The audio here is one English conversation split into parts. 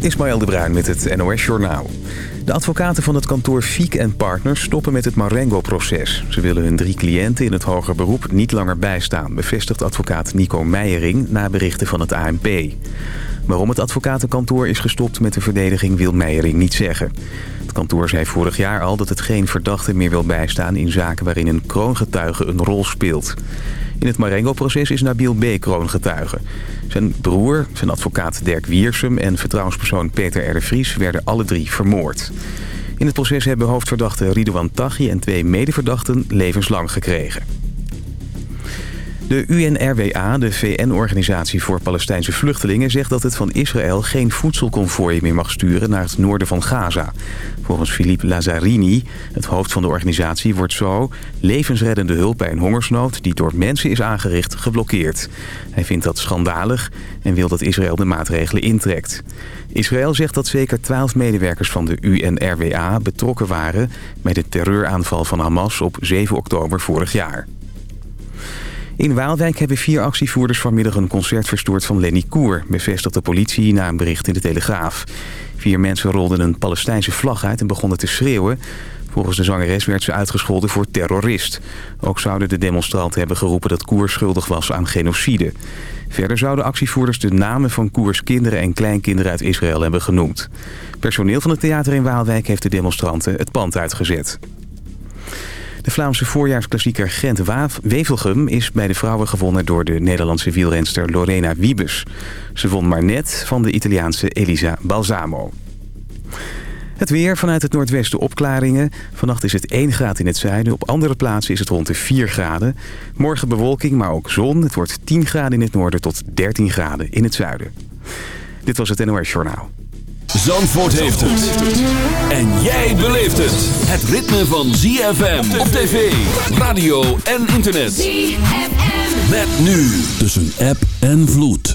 Ismaël de Bruin met het NOS Journaal. De advocaten van het kantoor Fiek en Partners stoppen met het Marengo-proces. Ze willen hun drie cliënten in het hoger beroep niet langer bijstaan... bevestigt advocaat Nico Meijering na berichten van het ANP. Waarom het advocatenkantoor is gestopt met de verdediging wil Meijering niet zeggen. Het kantoor zei vorig jaar al dat het geen verdachte meer wil bijstaan... in zaken waarin een kroongetuige een rol speelt. In het Marengo-proces is Nabil B. kroongetuige. Zijn broer, zijn advocaat Dirk Wiersum en vertrouwenspersoon Peter R. Vries werden alle drie vermoord. In het proces hebben hoofdverdachte Ridouan Taghi en twee medeverdachten levenslang gekregen. De UNRWA, de VN-organisatie voor Palestijnse vluchtelingen... zegt dat het van Israël geen voedselconvooi meer mag sturen naar het noorden van Gaza. Volgens Philippe Lazzarini, het hoofd van de organisatie, wordt zo... levensreddende hulp bij een hongersnood die door mensen is aangericht geblokkeerd. Hij vindt dat schandalig en wil dat Israël de maatregelen intrekt. Israël zegt dat zeker twaalf medewerkers van de UNRWA betrokken waren... bij de terreuraanval van Hamas op 7 oktober vorig jaar. In Waalwijk hebben vier actievoerders vanmiddag een concert verstoord van Lenny Koer... bevestigt de politie na een bericht in de Telegraaf. Vier mensen rolden een Palestijnse vlag uit en begonnen te schreeuwen. Volgens de zangeres werd ze uitgescholden voor terrorist. Ook zouden de demonstranten hebben geroepen dat Koer schuldig was aan genocide. Verder zouden actievoerders de namen van Koers kinderen en kleinkinderen uit Israël hebben genoemd. Personeel van het theater in Waalwijk heeft de demonstranten het pand uitgezet. De Vlaamse voorjaarsklassieker Gent-Wevelgem is bij de vrouwen gewonnen door de Nederlandse wielrenster Lorena Wiebes. Ze won maar net van de Italiaanse Elisa Balsamo. Het weer vanuit het noordwesten opklaringen. Vannacht is het 1 graad in het zuiden. Op andere plaatsen is het rond de 4 graden. Morgen bewolking, maar ook zon. Het wordt 10 graden in het noorden tot 13 graden in het zuiden. Dit was het NOS Journaal. Zandvoort heeft het. En jij beleeft het. Het ritme van ZFM op tv, radio en internet. ZFM. Met nu tussen app en vloed.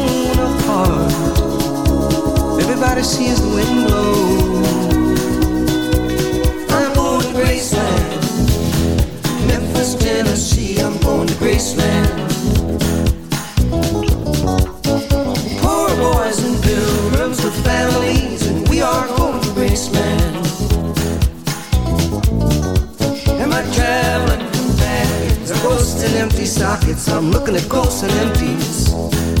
apart. Everybody sees the wind blow. I'm going to Graceland, Memphis, Tennessee. I'm going to Graceland. Poor boys and pilgrims with families, and we are going to Graceland. And my traveling companions ghosts and empty sockets. I'm looking at ghosts and empties.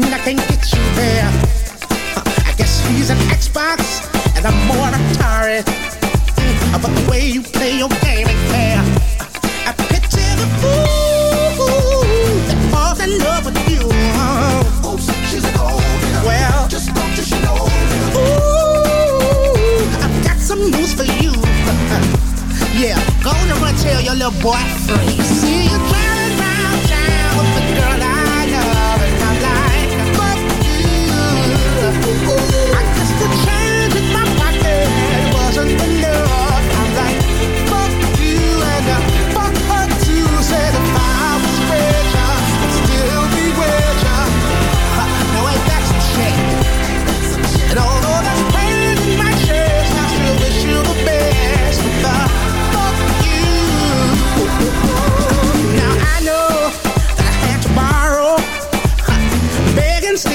But that don't mean I can't get you there. I guess he's an Xbox and I'm more Atari. Mm, But the way you play your game ain't fair. I picture the fool that falls in love with you. Oh, she's a gold Well, just don't you know? Ooh, I've got some news for you. Yeah, go on and run tell your little boy free. See you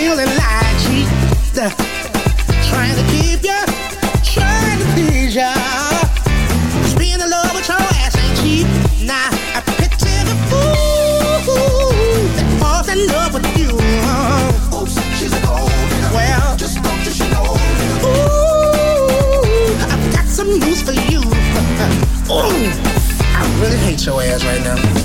steal cheat, uh, trying to keep ya, trying to please ya. 'Cause being in love with your ass ain't cheap. Nah, I picture the fool that falls in love with you. Oh, she's a gold Well, just don't you know? Ooh, I've got some news for you. Ooh, I really hate your ass right now.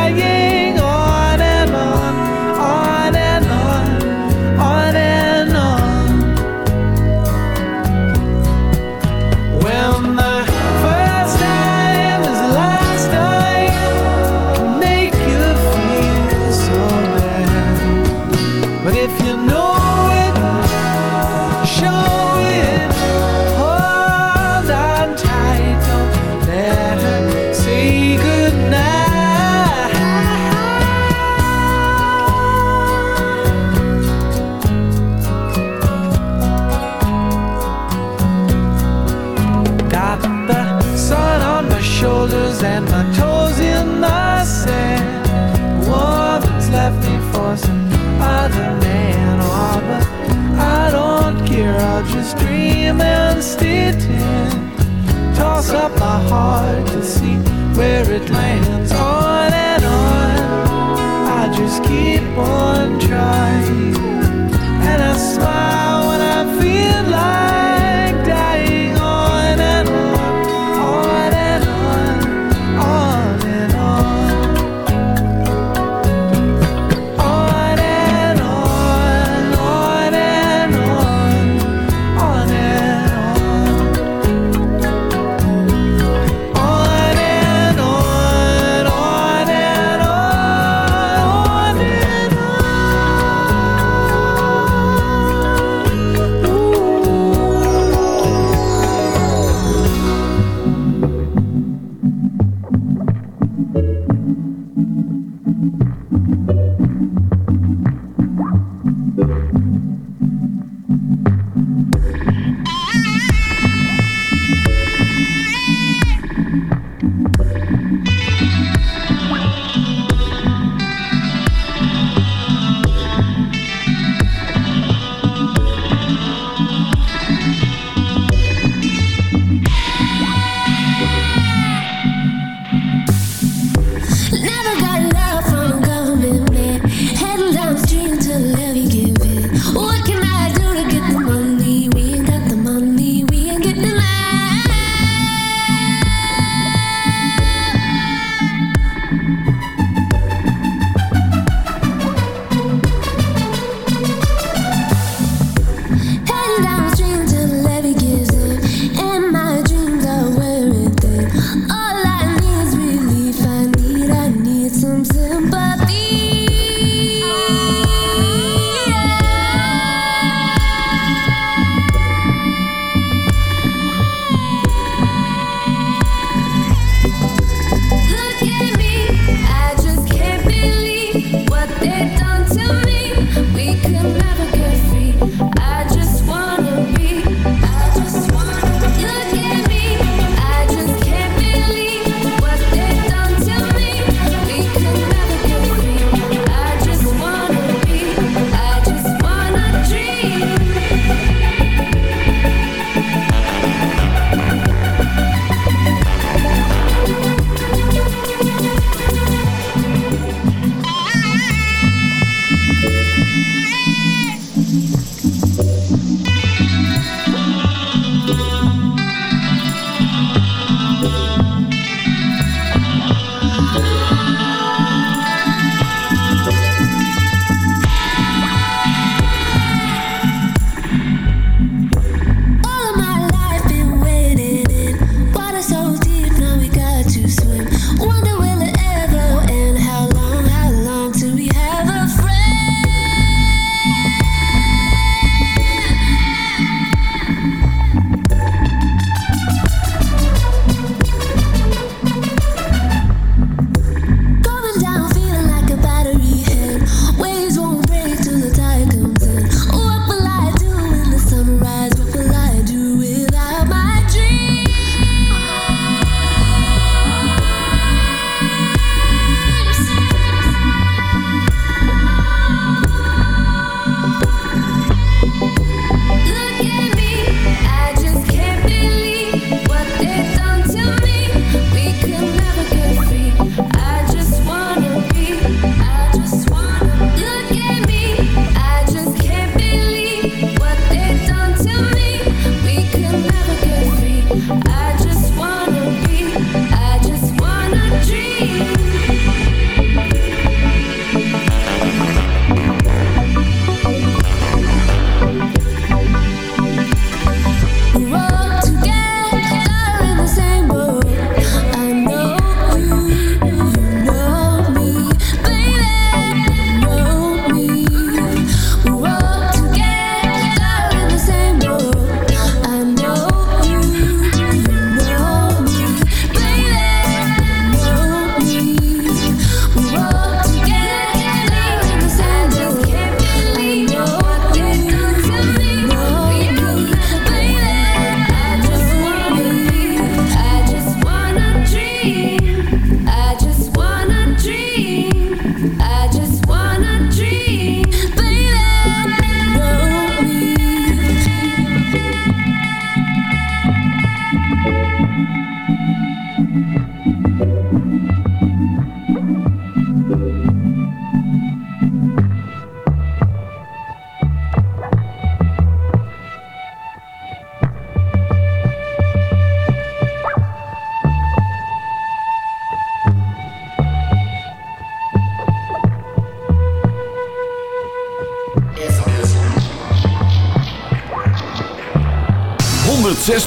favorite land.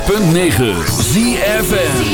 106.9 ZFN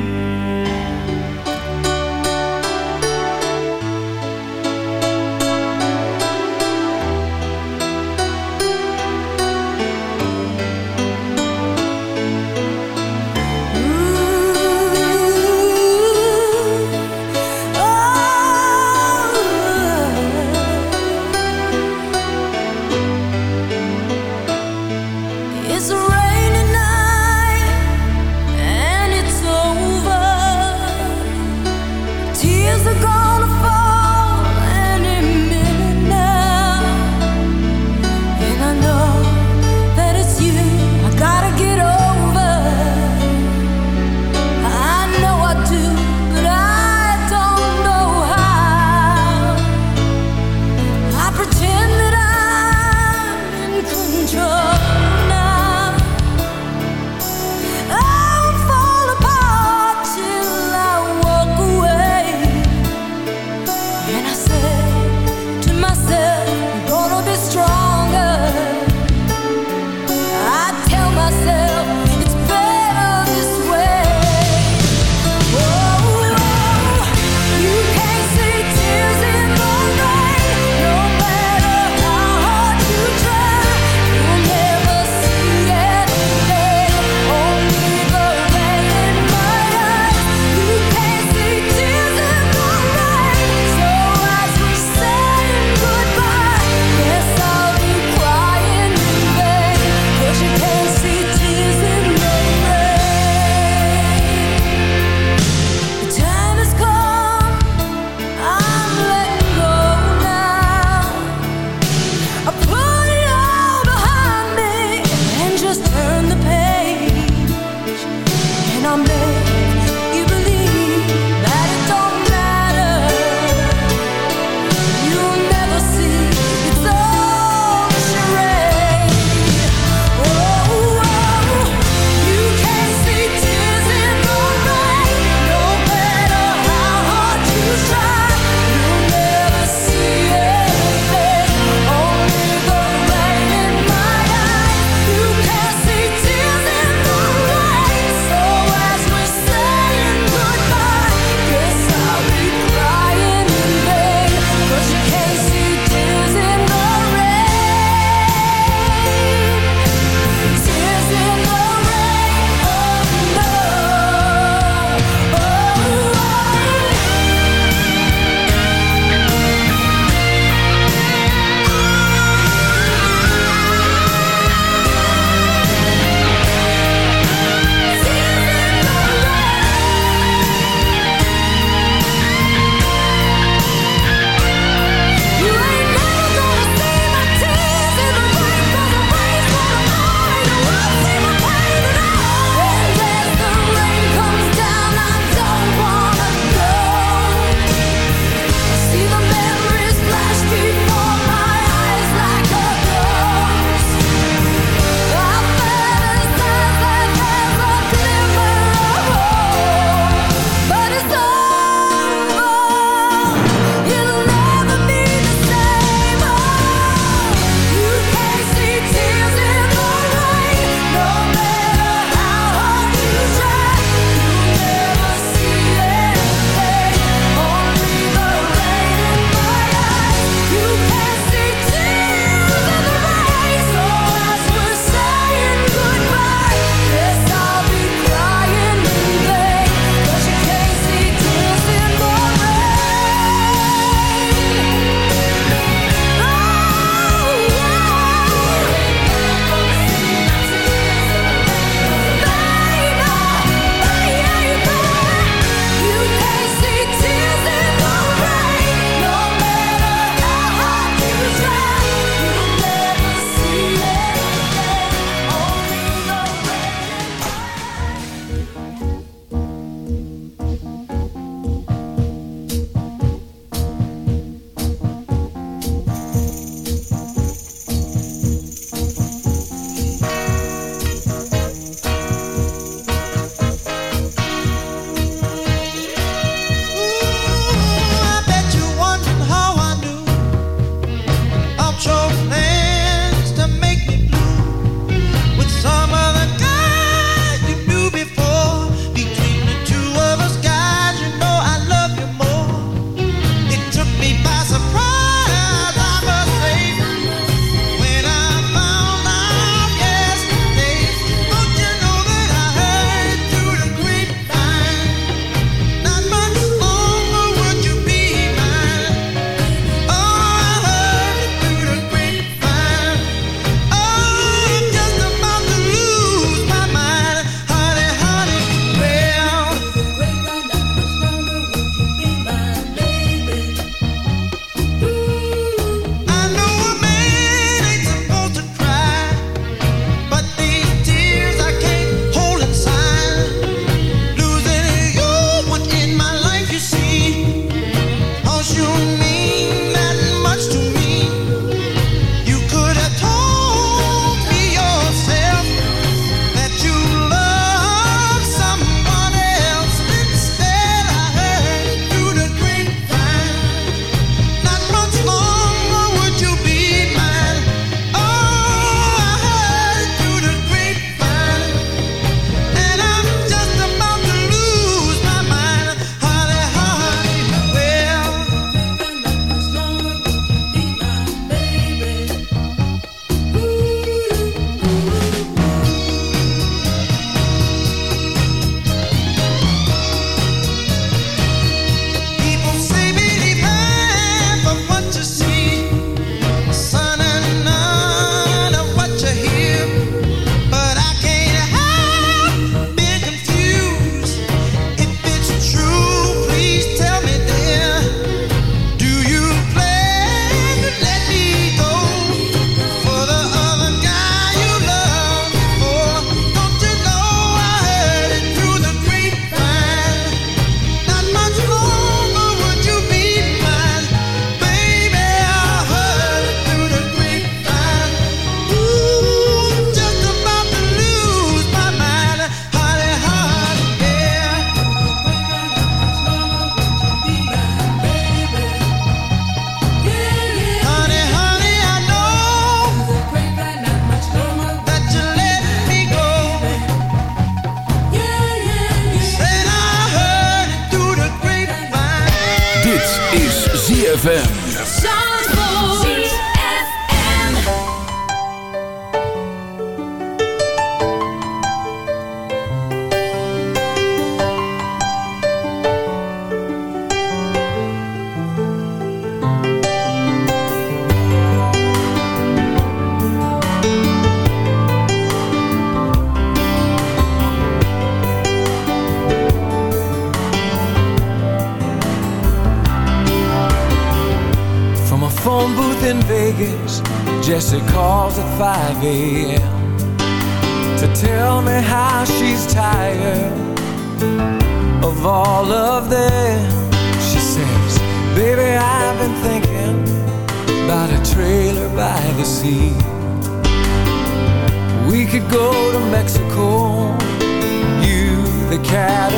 Cat.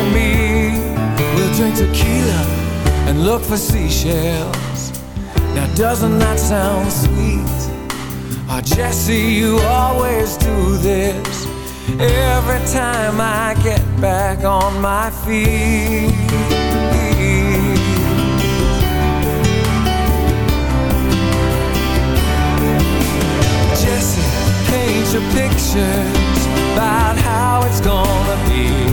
We'll drink tequila and look for seashells. Now doesn't that sound sweet? Oh, Jesse, you always do this Every time I get back on my feet Jesse, paint your pictures About how it's gonna be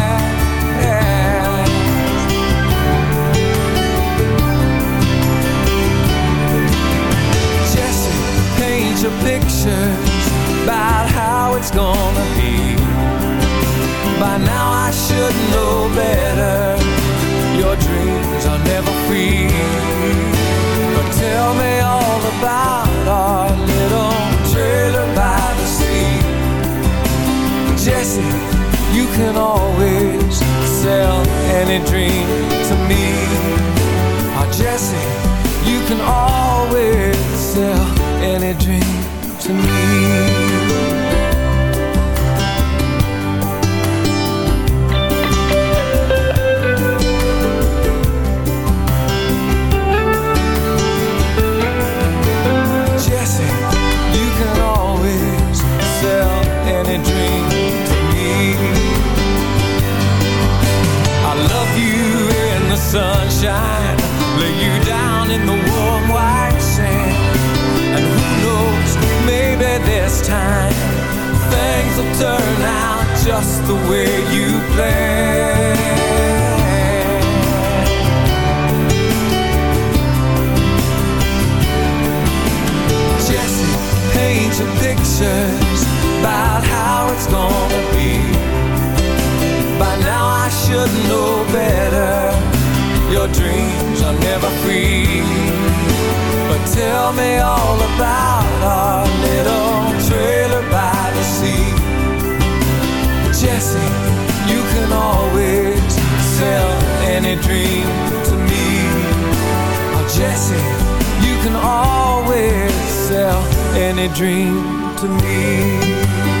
Any dream to me.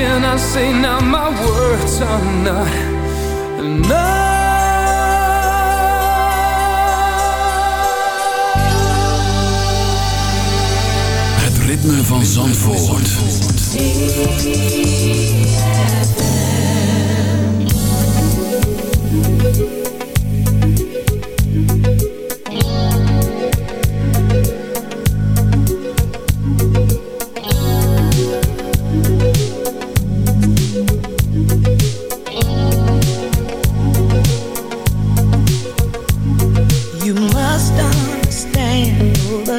can I say now? My words are not enough. Het ritme van Zandvoort.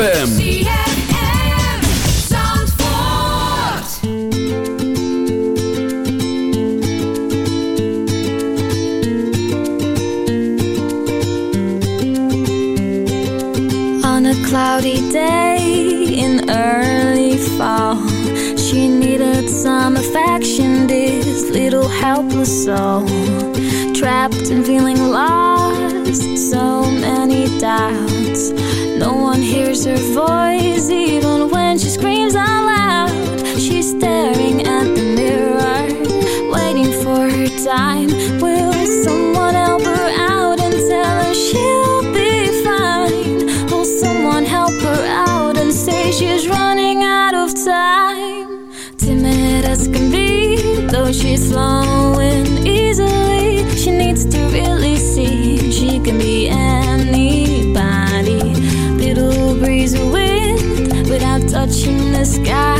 ZFM. On a cloudy day in early fall, she needed some affection. This little helpless soul, trapped and feeling lost, so many doubts. No one hears her voice, even when she screams out loud. She's staring at the mirror, waiting for her time. Will someone help her out and tell her she'll be fine? Will someone help her out and say she's running out of time? Timid as can be, though she's flowing touching the sky.